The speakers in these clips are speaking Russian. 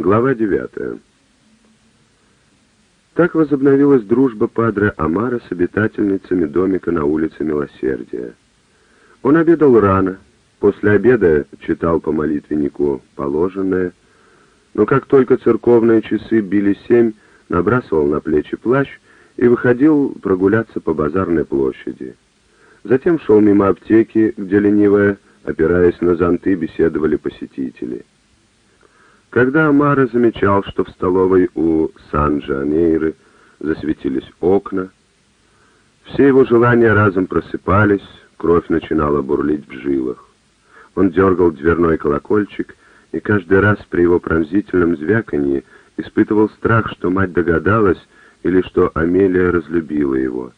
Глава 9. Так возобновилась дружба Падре Амара с обитательницами домика на улице Милосердия. Он обедал рано, после обеда читал по молитвеннику положенное, но как только церковные часы били семь, набрасывал на плечи плащ и выходил прогуляться по базарной площади. Затем шел мимо аптеки, где ленивая, опираясь на зонты, беседовали посетители. Когда Амара замечал, что в столовой у Сан-Джанейры засветились окна, все его желания разом просыпались, кровь начинала бурлить в жилах. Он дергал дверной колокольчик, и каждый раз при его пронзительном звяканье испытывал страх, что мать догадалась или что Амелия разлюбила его.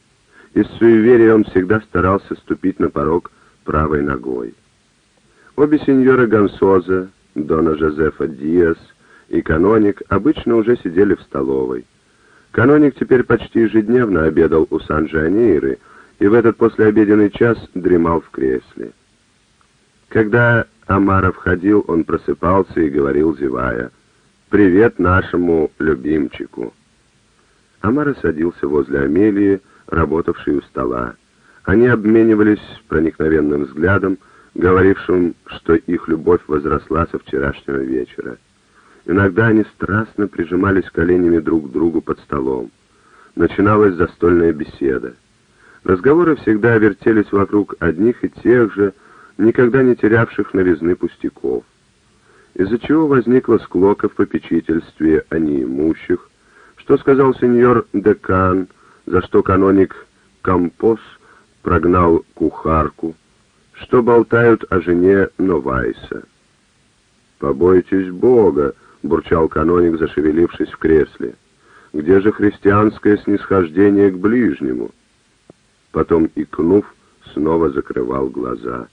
Из суеверия он всегда старался ступить на порог правой ногой. Обе сеньоры Гансоза, Дона Жозефа Диас и каноник обычно уже сидели в столовой. Каноник теперь почти ежедневно обедал у Сан-Джанейры и в этот послеобеденный час дремал в кресле. Когда Амара входил, он просыпался и говорил, зевая, «Привет нашему любимчику». Амара садился возле Амелии, работавшей у стола. Они обменивались проникновенным взглядом, говорившим, что их любовь возросла со вчерашнего вечера. Иногда они страстно прижимались коленями друг к другу под столом. Начиналась застольная беседа. Разговоры всегда вертелись вокруг одних и тех же, никогда не терявших новизны пустяков. Из-за чего возникла склока в попечительстве о неимущих, что сказал сеньор Декан, за что каноник Кампос прогнал кухарку, что болтают о жене Новайса. «Побойтесь Бога!» — бурчал каноник, зашевелившись в кресле. «Где же христианское снисхождение к ближнему?» Потом, икнув, снова закрывал глаза.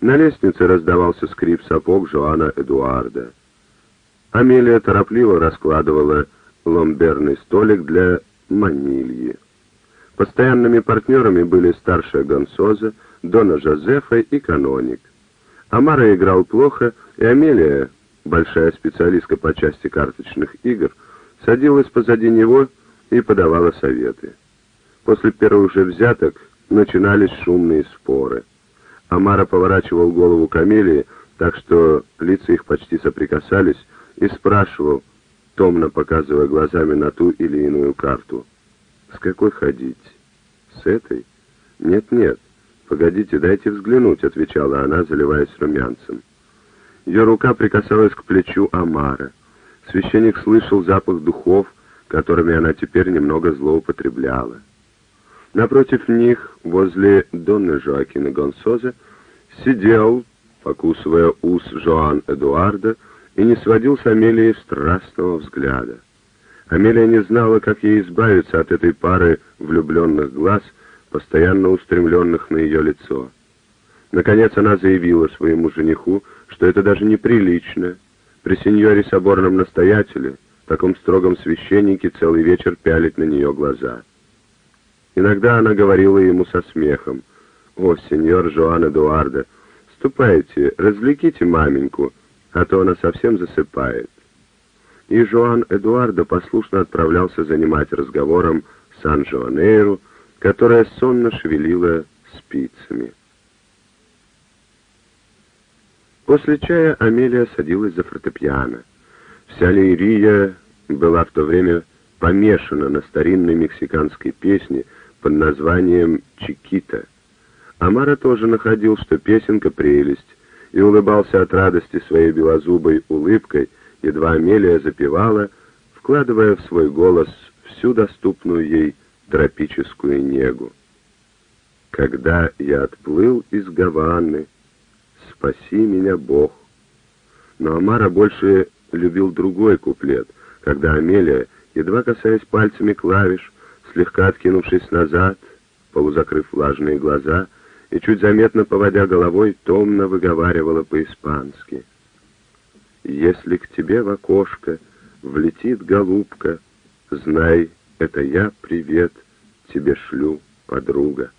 На лестнице раздавался скрип сапог Жоана Эдуарда. Амелия торопливо раскладывала ломберный столик для манильи. Постоянными партнерами были старшая Гонсоза, Дона Жозефа и каноник. Амара играл плохо, и Амелия, большая специалистка по части карточных игр, садилась позади него и подавала советы. После первых же взяток начинались шумные споры. Амара поворачивал голову к Амелии, так что лица их почти соприкасались, и спрашивал, томно показывая глазами на ту или иную карту. «С какой ходить? С этой? Нет-нет, погодите, дайте взглянуть», — отвечала она, заливаясь румянцем. Ее рука прикасалась к плечу Амара. Священник слышал запах духов, которыми она теперь немного злоупотребляла. Напротив них, возле Донны Жоакина Гонсоза, сидел, покусывая ус Жоан Эдуарда, и не сводил с Амелии страстного взгляда. Амелия не знала, как ей избавиться от этой пары влюбленных глаз, постоянно устремленных на ее лицо. Наконец она заявила своему жениху, что это даже неприлично. При сеньоре соборном настоятеле, таком строгом священнике, целый вечер пялить на нее глаза. Иногда она говорила ему со смехом, «О, сеньор Жоан Эдуарда, ступайте, развлеките маменьку, а то она совсем засыпает. И Жоан Эдуардо послушно отправлялся занимать разговором Сан-Жоанейру, которая сонно шевелила спицами. После чая Амелия садилась за фортепиано. Вся Лейрия была в то время помешана на старинной мексиканской песне под названием «Чикита». Амара тоже находил, что песенка прелесть, и улыбался от радости своей белозубой улыбкой, едва Амелия запевала, вкладывая в свой голос всю доступную ей тропическую негу. «Когда я отплыл из Гаваны, спаси меня Бог». Но Амара больше любил другой куплет, когда Амелия, едва касаясь пальцами клавиш, слегка откинувшись назад, полузакрыв влажные глаза, и, чуть заметно поводя головой, томно выговаривала по-испански. «Если к тебе в окошко влетит голубка, знай, это я привет тебе шлю, подруга».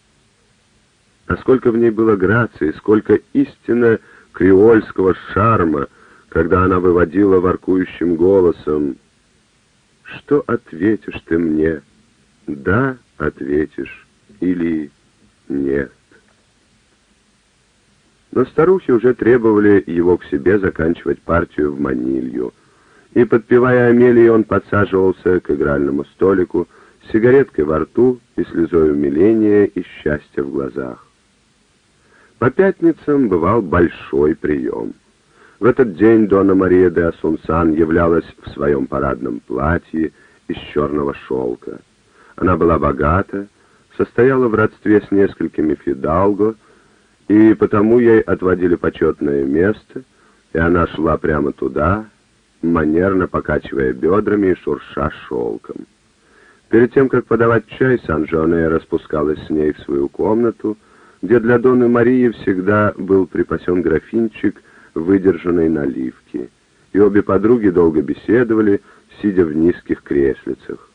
А сколько в ней было грации, сколько истинно креольского шарма, когда она выводила воркующим голосом «Что ответишь ты мне? Да, ответишь, или нет?» Но старухи уже требовали его к себе заканчивать партию в манилью, и, подпевая Амелии, он подсаживался к игральному столику с сигареткой во рту и слезой умиления и счастья в глазах. По пятницам бывал большой прием. В этот день Дона Мария де Асунсан являлась в своем парадном платье из черного шелка. Она была богата, состояла в родстве с несколькими фидалго, и потому ей отводили почетное место, и она шла прямо туда, манерно покачивая бедрами и шурша шелком. Перед тем, как подавать чай, Сан-Жоне распускалась с ней в свою комнату, где для Донны Марии всегда был припасен графинчик выдержанной наливки, и обе подруги долго беседовали, сидя в низких креслицах.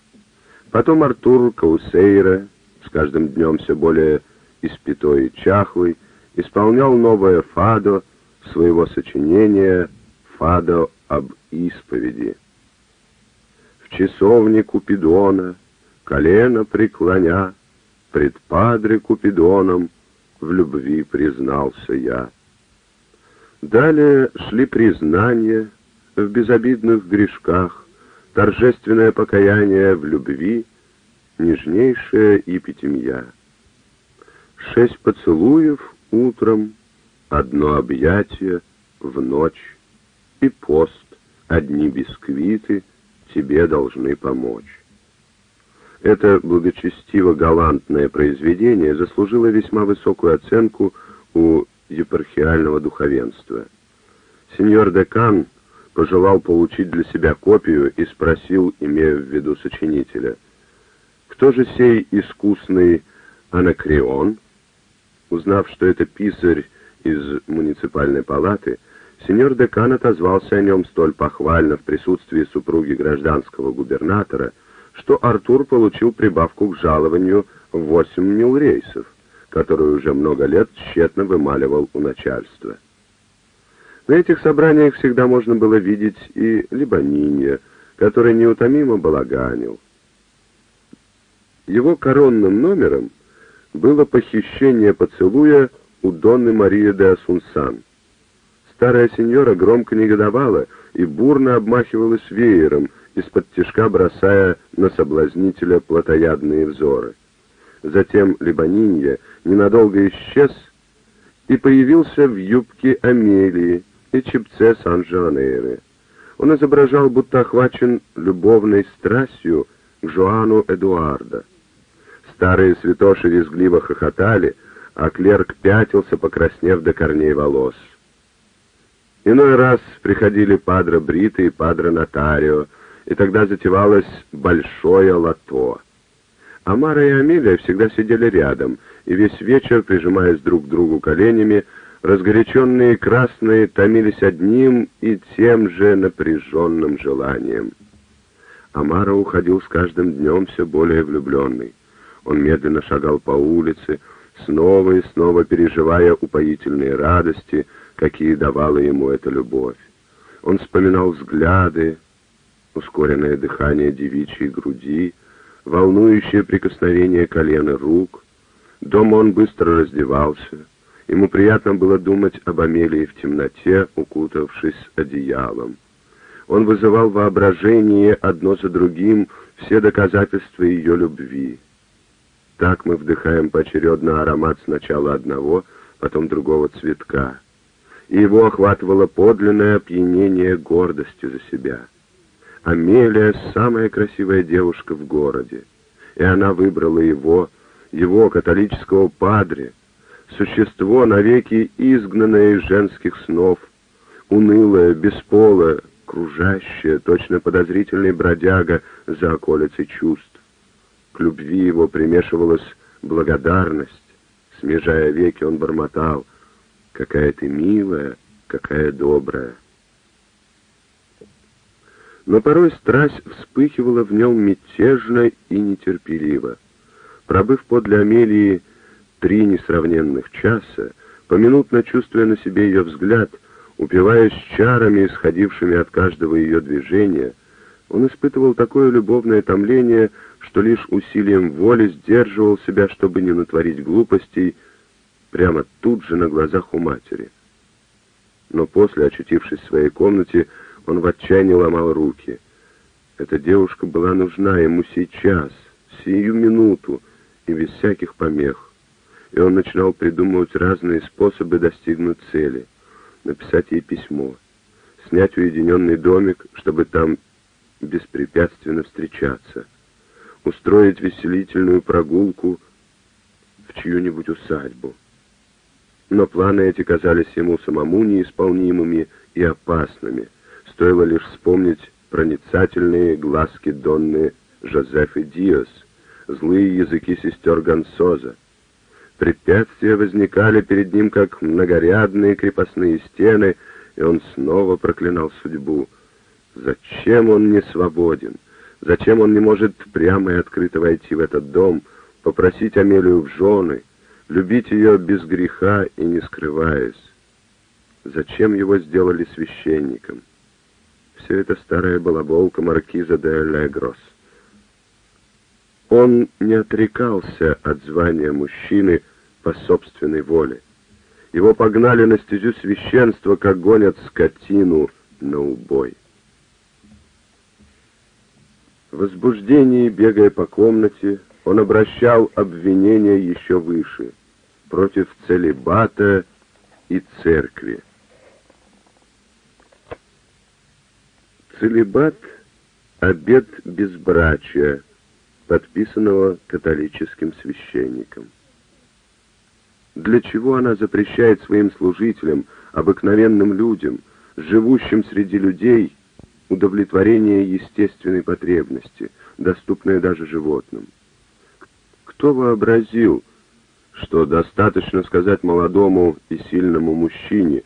Потом Артур Каусейра, с каждым днем все более испятой и чахлый, исполнял новое фадо своего сочинения «Фадо об исповеди». В часовне Купидона, колено преклоня, пред падре Купидоном в любви признался я. Далее шли признания в безобидных грешках, торжественное покаяние в любви, нежнейшая епитемья. Шесть поцелуев утром, одно объятие в ночь и пост, одни бисквиты тебе должны помочь. Это благочестиво-галантное произведение заслужило весьма высокую оценку у епархиального духовенства. Сеньор Декан пожелал получить для себя копию и спросил, имея в виду сочинителя, «Кто же сей искусный анакреон?» Узнав, что это писарь из муниципальной палаты, сеньор Декан отозвался о нем столь похвально в присутствии супруги гражданского губернатора, что Артур получил прибавку к жалованию в 8 мил рейсов, которую уже много лет тщетно вымаливал у начальства. На этих собраниях всегда можно было видеть и Либонинья, который неутомимо балаганил. Его коронным номером было похищение поцелуя у Донны Марии де Асунсан. Старая сеньора громко негодовала и бурно обмахивалась веером, из-под тишка бросая на соблазнителя плотоядные взоры. Затем Либонинья ненадолго исчез и появился в юбке Амелии и чепце Сан-Жоанейры. Он изображал, будто охвачен любовной страстью к Жоану Эдуарда. Старые святоши визгливо хохотали, а клерк пятился, покраснев до корней волос. Иной раз приходили падре Брита и падре Нотарио, и тогда затевалось большое лото. Амара и Амелия всегда сидели рядом, и весь вечер, прижимаясь друг к другу коленями, разгоряченные красные томились одним и тем же напряженным желанием. Амара уходил с каждым днем все более влюбленный. Он медленно шагал по улице, снова и снова переживая упоительные радости, какие давала ему эта любовь. Он вспоминал взгляды, ускоренное дыхание девичьей груди, волнующее прикосновение колена рук. Дома он быстро раздевался. Ему приятно было думать об Амелии в темноте, укутавшись одеялом. Он вызывал воображение одно за другим все доказательства ее любви. Так мы вдыхаем поочередно аромат сначала одного, потом другого цветка. И его охватывало подлинное опьянение гордостью за себя. Амелия — самая красивая девушка в городе, и она выбрала его, его католического падре, существо, навеки изгнанное из женских снов, унылое, бесполое, кружащее, точно подозрительный бродяга за околицей чувств. К любви его примешивалась благодарность. Смежая веки, он бормотал. «Какая ты милая, какая добрая!» Но порой страсть вспыхивала в нем мятежно и нетерпеливо. Пробыв подле Амелии три несравненных часа, поминутно чувствуя на себе ее взгляд, Упиваясь чарами, исходившими от каждого ее движения, он испытывал такое любовное томление, что лишь усилием воли сдерживал себя, чтобы не натворить глупостей прямо тут же на глазах у матери. Но после, очутившись в своей комнате, он в отчаянии ломал руки. Эта девушка была нужна ему сейчас, сию минуту и без всяких помех. И он начинал придумывать разные способы достигнуть цели. Написать ей письмо, снять уединенный домик, чтобы там беспрепятственно встречаться, устроить веселительную прогулку в чью-нибудь усадьбу. Но планы эти казались ему самому неисполнимыми и опасными. Стоило лишь вспомнить проницательные глазки Донны Жозефы Диос, злые языки сестер Гансоза. Препятствия возникали перед ним, как многорядные крепостные стены, и он снова проклинал судьбу. Зачем он не свободен? Зачем он не может прямо и открыто войти в этот дом, попросить Амелию в жены, любить ее без греха и не скрываясь? Зачем его сделали священником? Все это старая балаболка маркиза де Легрос. Он не отрекался от звания мужчины по собственной воле. Его погнали на стезю священства, как гонят скотину на убой. В возбуждении, бегая по комнате, он обращал обвинения еще выше, против целебата и церкви. Целебат — обет безбрачия, подписанного католическим священником. Для чего она запрещает своим служителям, обыкновенным людям, живущим среди людей, удовлетворение естественной потребности, доступное даже животным. Кто вообразил, что достаточно сказать молодому и сильному мужчине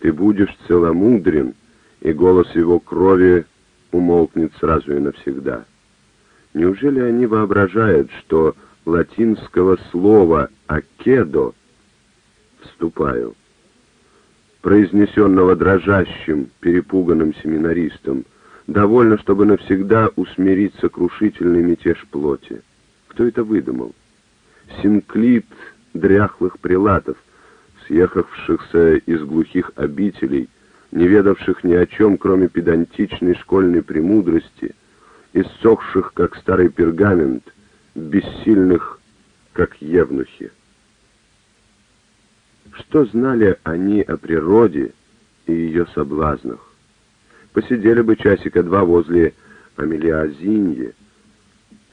«ты будешь целомудрен», и голос его крови умолкнет сразу и навсегда? Неужели они воображают, что латинского слова «акедо» «вступаю» произнесенного дрожащим, перепуганным семинаристом, довольно, чтобы навсегда усмирить сокрушительный мятеж плоти. Кто это выдумал? Синклит дряхлых прилатов, съехавшихся из глухих обителей, не ведавших ни о чем, кроме педантичной школьной премудрости, иссохших, как старый пергамент, бессильных, как евнухи. Что знали они о природе и ее соблазнах? Посидели бы часика два возле Амелиазиньи,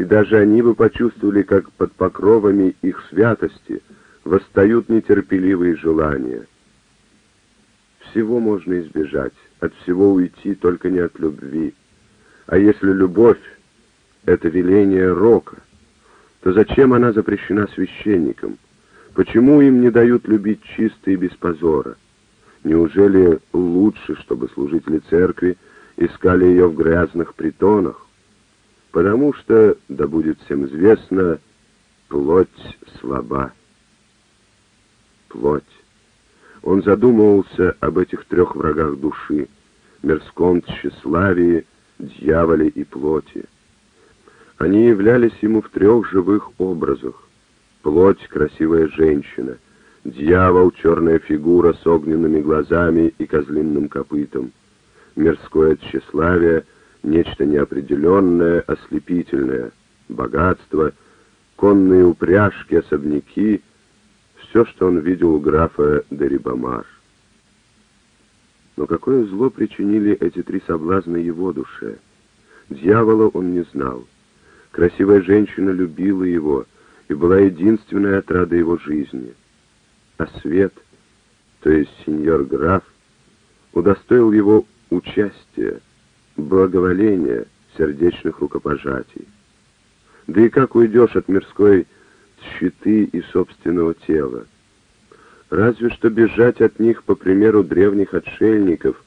и даже они бы почувствовали, как под покровами их святости восстают нетерпеливые желания. Всего можно избежать, от всего уйти, только не от любви. А если любовь — это веление рока, то зачем она запрещена священникам? Почему им не дают любить чисто и без позора? Неужели лучше, чтобы служители церкви искали ее в грязных притонах? Потому что, да будет всем известно, плоть слаба. Плоть. Он задумывался об этих трех врагах души — мирском тщеславии, дьяволе и плоти. Они являлись ему в трех живых образах Плоть — красивая женщина, дьявол — черная фигура с огненными глазами и козлиным копытом, мирское тщеславие — нечто неопределенное, ослепительное, богатство, конные упряжки, особняки — все, что он видел у графа Дерибамар. Но какое зло причинили эти три соблазна его душе? Дьявола он не знал. Красивая женщина любила его — и была единственной отрадой его жизни. А свет, то есть сеньор граф, удостоил его участия, благоволения, сердечных рукопожатий. Да и как уйдешь от мирской щиты и собственного тела? Разве что бежать от них, по примеру древних отшельников,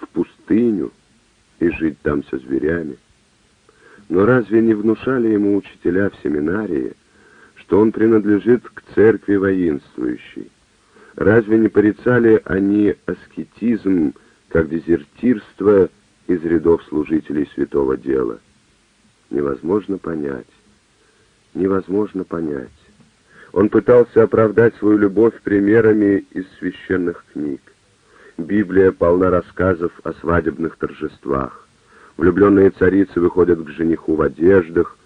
в пустыню и жить там со зверями. Но разве не внушали ему учителя в семинарии, что он принадлежит к церкви воинствующей. Разве не порицали они аскетизм как дезертирство из рядов служителей святого дела? Невозможно понять. Невозможно понять. Он пытался оправдать свою любовь примерами из священных книг. Библия полна рассказов о свадебных торжествах. Влюбленные царицы выходят к жениху в одеждах,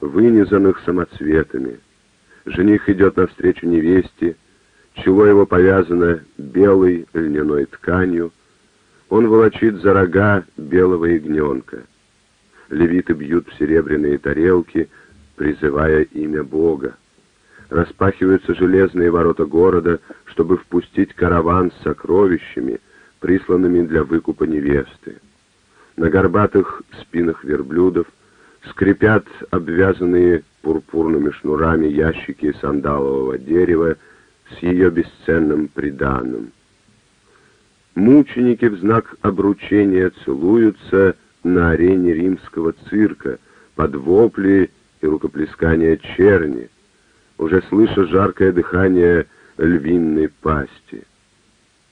вынизанных самоцветами. Жених идет навстречу невесте, чело его повязано белой льняной тканью, он волочит за рога белого ягненка. Левиты бьют в серебряные тарелки, призывая имя Бога. Распахиваются железные ворота города, чтобы впустить караван с сокровищами, присланными для выкупа невесты. На горбатых спинах верблюдов скрипят обвязанные пурпурными шнурами ящики сандалового дерева с ее бесценным приданым. Мученики в знак обручения целуются на арене римского цирка под вопли и рукоплескания черни, уже слыша жаркое дыхание львиной пасти.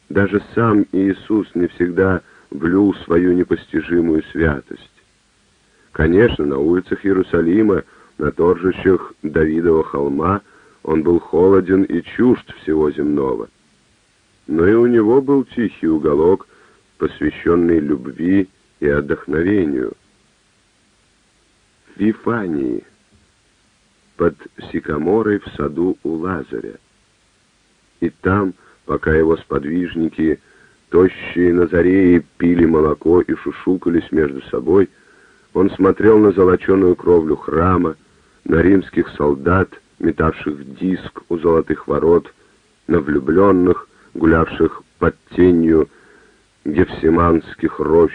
Даже сам Иисус не всегда влюл свою непостижимую святость. Конечно, на улицах Иерусалима, на торжищах Давидова холма, он был холоден и чужд всего земного. Но и у него был тихий уголок, посвященный любви и отдохновению. В Вифании, под сикаморой в саду у Лазаря. И там, пока его сподвижники, тощие назареи, пили молоко и шушукались между собой, он смотрел на золоченую кровлю храма, на римских солдат, метавших диск у золотых ворот, на влюбленных, гулявших под тенью гефсиманских рощ,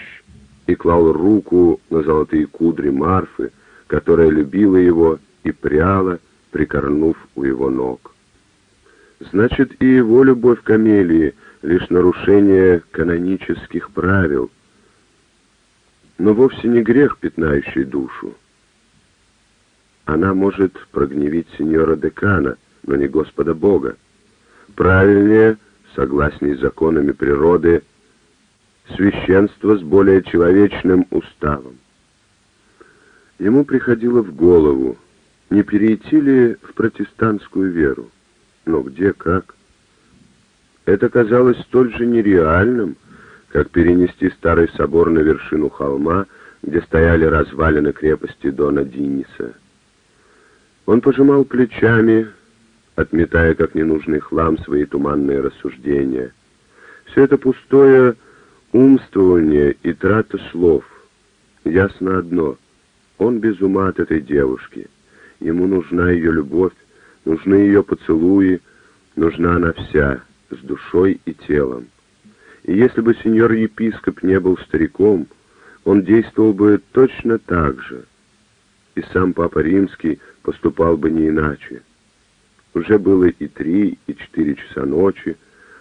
и клал руку на золотые кудри Марфы, которая любила его и пряла, прикорнув у его ног. Значит, и его любовь к Амелии — лишь нарушение канонических правил, но вовсе не грех, пятнающий душу. Она может прогневить сеньора декана, но не Господа Бога. Правильнее, согласней с законами природы, священство с более человечным уставом. Ему приходило в голову, не перейти ли в протестантскую веру. Но где, как? Это казалось столь же нереальным, как перенести старый собор на вершину холма, где стояли развалины крепости Дона Диниса. Он пожимал плечами, отметая как ненужный хлам свои туманные рассуждения. Все это пустое умствование и трата слов. Ясно одно — он без ума от этой девушки. Ему нужна ее любовь, нужны ее поцелуи, нужна она вся, с душой и телом. И если бы сеньор-епископ не был стариком, он действовал бы точно так же. И сам Папа Римский поступал бы не иначе. Уже было и три, и четыре часа ночи,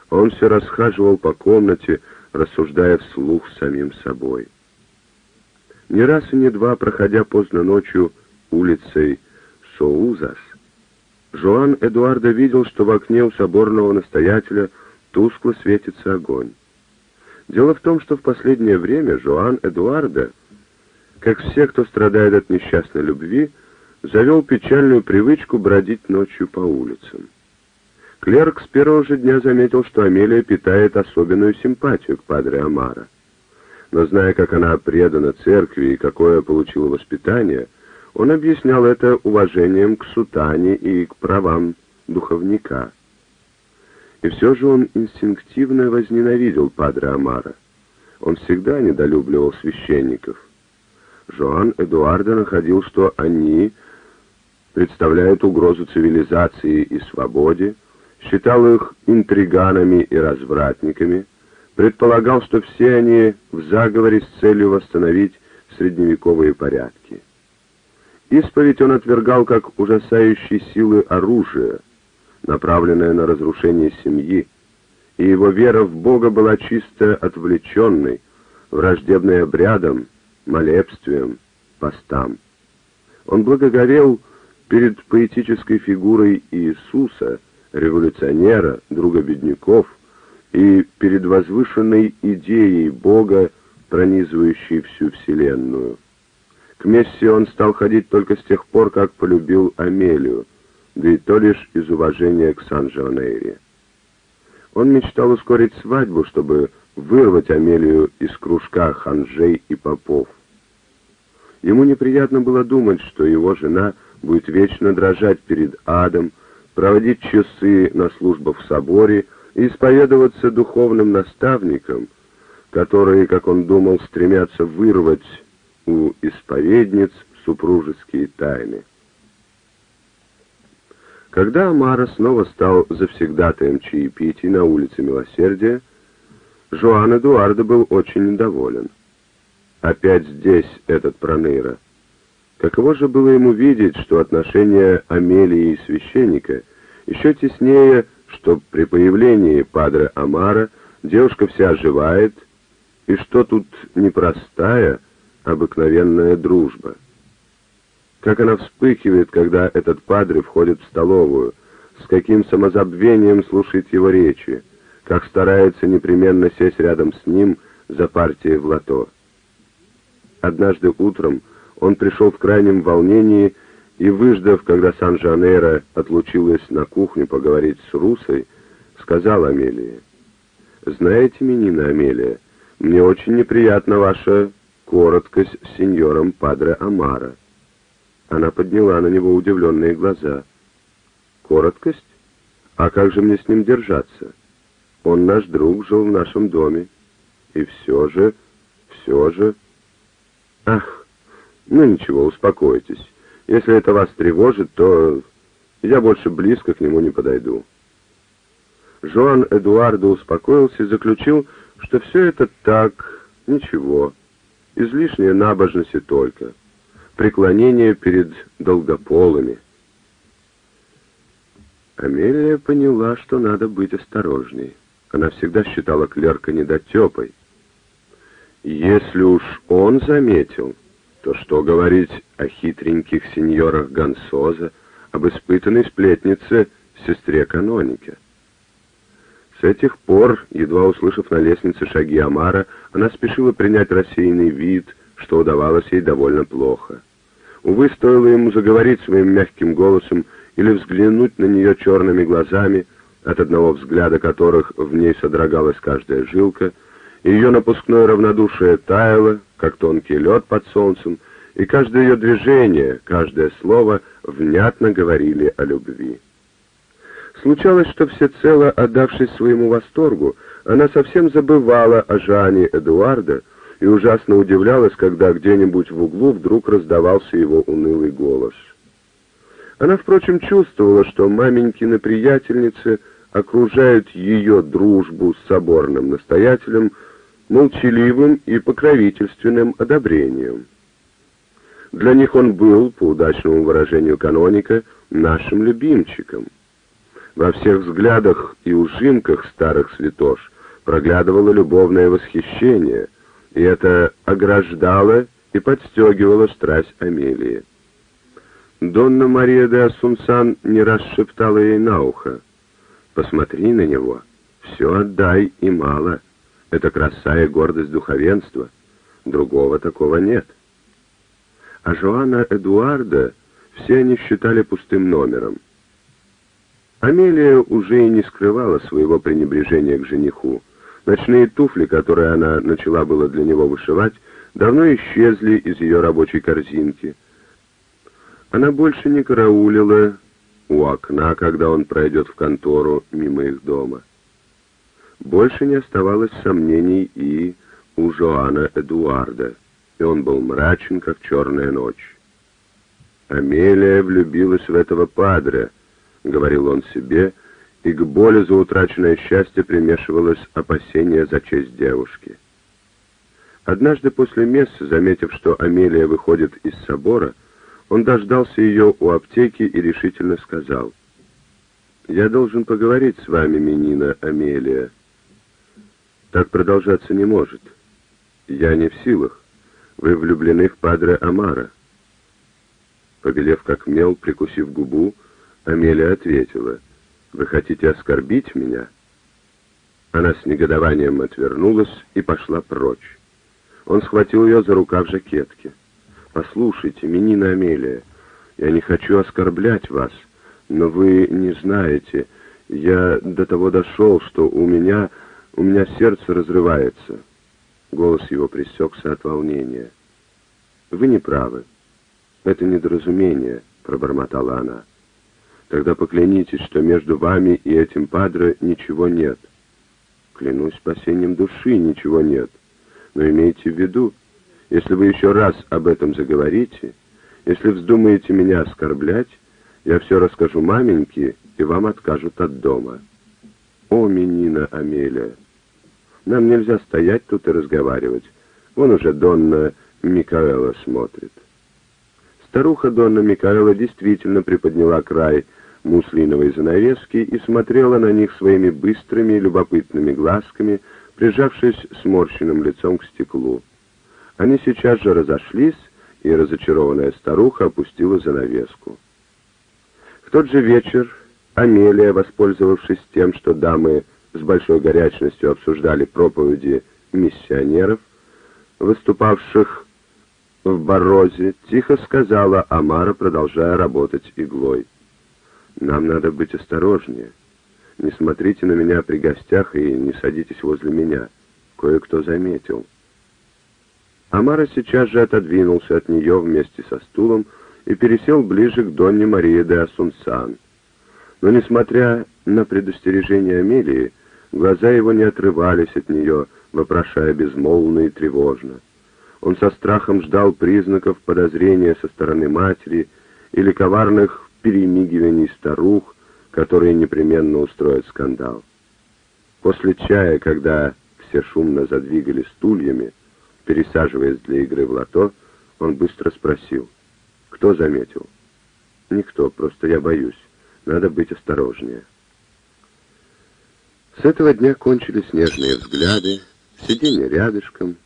он все расхаживал по комнате, рассуждая вслух самим собой. Не раз и не два, проходя поздно ночью улицей Соузас, Жоан Эдуарда видел, что в окне у соборного настоятеля тускло светится огонь. Дело в том, что в последнее время Жоан Эдуарда, как все, кто страдает от несчастной любви, завел печальную привычку бродить ночью по улицам. Клерк с первого же дня заметил, что Амелия питает особенную симпатию к падре Амара. Но зная, как она предана церкви и какое получила воспитание, он объяснял это уважением к сутане и к правам духовника. И все же он инстинктивно возненавидел падре Амара. Он всегда недолюбливал священников. Жоан Эдуарда находил, что они представляют угрозу цивилизации и свободе, считал их интриганами и развратниками, предполагал, что все они в заговоре с целью восстановить средневековые порядки. Исповедь он отвергал как ужасающие силы оружия, направленное на разрушение семьи, и его вера в Бога была чисто отвлеченной, враждебной обрядом, молебствием, постам. Он благоговел перед поэтической фигурой Иисуса, революционера, друга бедняков и перед возвышенной идеей Бога, пронизывающей всю Вселенную. К Месси он стал ходить только с тех пор, как полюбил Амелию, да и то лишь из уважения к Сан-Жонейре. Он мечтал ускорить свадьбу, чтобы вырвать Амелию из кружка ханжей и попов. Ему неприятно было думать, что его жена будет вечно дрожать перед адом, проводить часы на службах в соборе и исповедоваться духовным наставникам, которые, как он думал, стремятся вырвать у исповедниц супружеские тайны. Когда Амара снова стал завсегдатаем чаепитий на улице Милосердия, Жоан Эдуардо был очень недоволен. Опять здесь этот Проныра. Каково же было ему видеть, что отношения Амелии и священника еще теснее, что при появлении Падре Амара девушка вся оживает, и что тут непростая, обыкновенная дружба. Как она вспыхивает, когда этот падре входит в столовую, с каким самозабвением слушает его речи, как старается непременно сесть рядом с ним за партией в лото. Однажды утром он пришел в крайнем волнении и, выждав, когда Сан-Жанейро отлучилась на кухню поговорить с Русой, сказал Амелии, «Знаете, Минина Амелия, мне очень неприятна ваша короткость с сеньором Падре Амара». Она подняла на него удивленные глаза. «Короткость? А как же мне с ним держаться? Он наш друг, жил в нашем доме. И все же, все же...» «Ах, ну ничего, успокойтесь. Если это вас тревожит, то я больше близко к нему не подойду». Жоан Эдуардо успокоился и заключил, что все это так, ничего, излишняя набожность только, преклонение перед долгополыми. Амелия поняла, что надо быть осторожней. Она всегда считала клерка недотепой. Если уж он заметил, то что говорить о хитреньких сеньорах Гансоза, об испытанной сплетнице, сестре каноника? С этих пор, едва услышав на лестнице шаги Амара, она спешила принять рассеянный вид, что удавалось ей довольно плохо. Увы, стоило ему заговорить своим мягким голосом или взглянуть на нее черными глазами, от одного взгляда которых в ней содрогалась каждая жилка, ее напускное равнодушие таяло, как тонкий лед под солнцем, и каждое ее движение, каждое слово внятно говорили о любви. Случалось, что всецело отдавшись своему восторгу, она совсем забывала о Жане Эдуарда и ужасно удивлялась, когда где-нибудь в углу вдруг раздавался его унылый голос. Она, впрочем, чувствовала, что маменькины приятельницы окружают ее дружбу с соборным настоятелем молчаливым и покровительственным одобрением. Для них он был, по удачному выражению каноника, нашим любимчиком. Во всех взглядах и ужимках старых святош проглядывало любовное восхищение, и это ограждало и подстегивало страсть Амелии. Донна Мария де Асунсан не раз шептала ей на ухо, «Посмотри на него, все отдай и мало». Это краса и гордость духовенства. Другого такого нет. А Жоана Эдуарда все они считали пустым номером. Амелия уже и не скрывала своего пренебрежения к жениху. Ночные туфли, которые она начала было для него вышивать, давно исчезли из ее рабочей корзинки. Она больше не караулила у окна, когда он пройдет в контору мимо их дома. Больше не оставалось сомнений и у Жоана Эдуарда, и он был мрачен, как черная ночь. «Амелия влюбилась в этого падре», — говорил он себе, и к боли за утраченное счастье примешивалось опасение за честь девушки. Однажды после мессы, заметив, что Амелия выходит из собора, он дождался ее у аптеки и решительно сказал, «Я должен поговорить с вами, Минина Амелия». Так продолжаться не может. Я не в силах. Вы влюблены в падре Амара. Побелев как мел, прикусив губу, Амелия ответила. Вы хотите оскорбить меня?» Она с негодованием отвернулась и пошла прочь. Он схватил ее за рукав жакетки. «Послушайте, Минина Амелия, я не хочу оскорблять вас, но вы не знаете, я до того дошел, что у меня, у меня сердце разрывается». Голос его пресекся от волнения. «Вы не правы. Это недоразумение», — пробормотала она. «Тогда поклянитесь, что между вами и этим падре ничего нет». «Клянусь спасением души, ничего нет. Но имейте в виду, если вы еще раз об этом заговорите, если вздумаете меня оскорблять, я все расскажу маменьке, и вам откажут от дома». «О, Минина Амелия!» Нам нельзя стоять тут и разговаривать. Вон уже Донна Микаэла смотрит. Старуха Донна Микаэла действительно приподняла край муслиновой занавески и смотрела на них своими быстрыми и любопытными глазками, прижавшись сморщенным лицом к стеклу. Они сейчас же разошлись, и разочарованная старуха опустила занавеску. В тот же вечер Амелия, воспользовавшись тем, что дамы с большой горячностью обсуждали проповеди миссионеров, выступавших в Борозе, тихо сказала Амара, продолжая работать иглой. «Нам надо быть осторожнее. Не смотрите на меня при гостях и не садитесь возле меня. Кое-кто заметил». Амара сейчас же отодвинулся от нее вместе со стулом и пересел ближе к Донне Марии де Асунсан. Но, несмотря на предостережение Амелии, Глаза его не отрывались от нее, вопрошая безмолвно и тревожно. Он со страхом ждал признаков подозрения со стороны матери или коварных перемигиваний старух, которые непременно устроят скандал. После чая, когда все шумно задвигали стульями, пересаживаясь для игры в лото, он быстро спросил, «Кто заметил?» «Никто, просто я боюсь. Надо быть осторожнее». С этого дня кончились нежные взгляды, сиденье рядышком,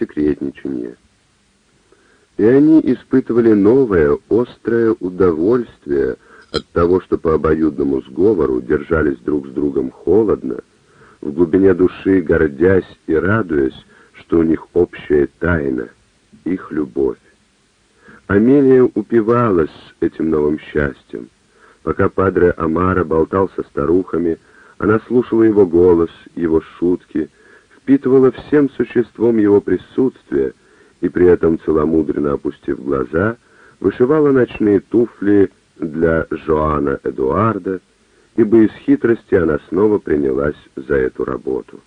секретничание. И они испытывали новое, острое удовольствие от того, что по обоюдному сговору держались друг с другом холодно, в глубине души гордясь и радуясь, что у них общая тайна, их любовь. Амелия упивалась этим новым счастьем. Пока падре Амара болтал со старухами, она слушала его голос, его шутки, впитывала всем существом его присутствие и при этом, целомудренно опустив глаза, вышивала ночные туфли для Жоана Эдуарда, ибо из хитрости она снова принялась за эту работу.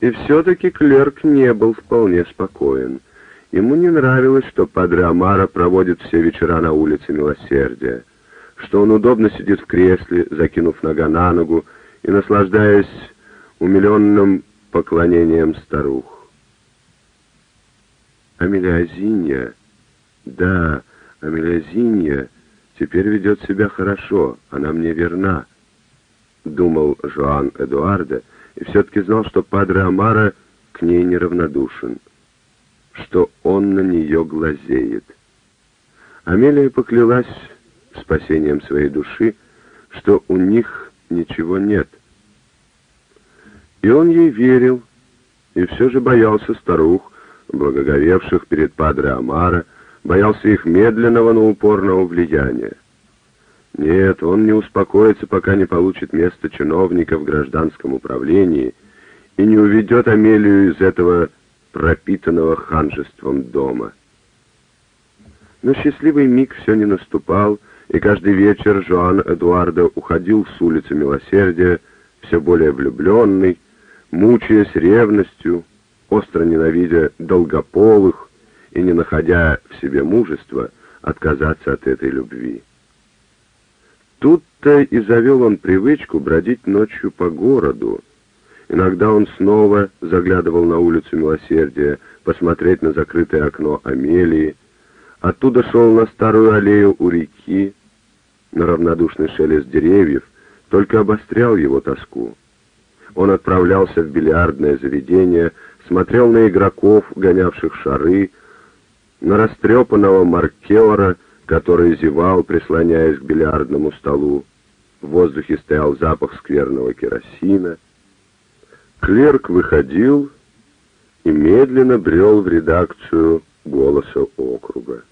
И все-таки клерк не был вполне спокоен. Ему не нравилось, что Падре Амара проводит все вечера на улице Милосердия что он удобно сидит в кресле, закинув нога на ногу и наслаждаясь умиленным поклонением старух. Амелиазинья, да, Амелиазинья теперь ведет себя хорошо, она мне верна, думал Жоан Эдуарда, и все-таки знал, что Падре Амара к ней неравнодушен, что он на нее глазеет. Амелия поклялась спасением своей души, что у них ничего нет. И он ей верил, и все же боялся старух, благоговевших перед Падре Амара, боялся их медленного, но упорного влияния. Нет, он не успокоится, пока не получит место чиновника в гражданском управлении и не уведет Амелию из этого пропитанного ханжеством дома. Но счастливый миг все не наступал, и каждый вечер Жоан Эдуардо уходил с улицы Милосердия, все более влюбленный, мучаясь ревностью, остро ненавидя долгополых и не находя в себе мужества отказаться от этой любви. Тут-то и завел он привычку бродить ночью по городу. Иногда он снова заглядывал на улицу Милосердия, посмотреть на закрытое окно Амелии, оттуда шел на старую аллею у реки, но равнодушный шелест деревьев только обострял его тоску. Он отправлялся в бильярдное заведение, смотрел на игроков, гонявших шары, на растрепанного маркера, который зевал, прислоняясь к бильярдному столу. В воздухе стоял запах скверного керосина. Клерк выходил и медленно брел в редакцию «Голоса округа».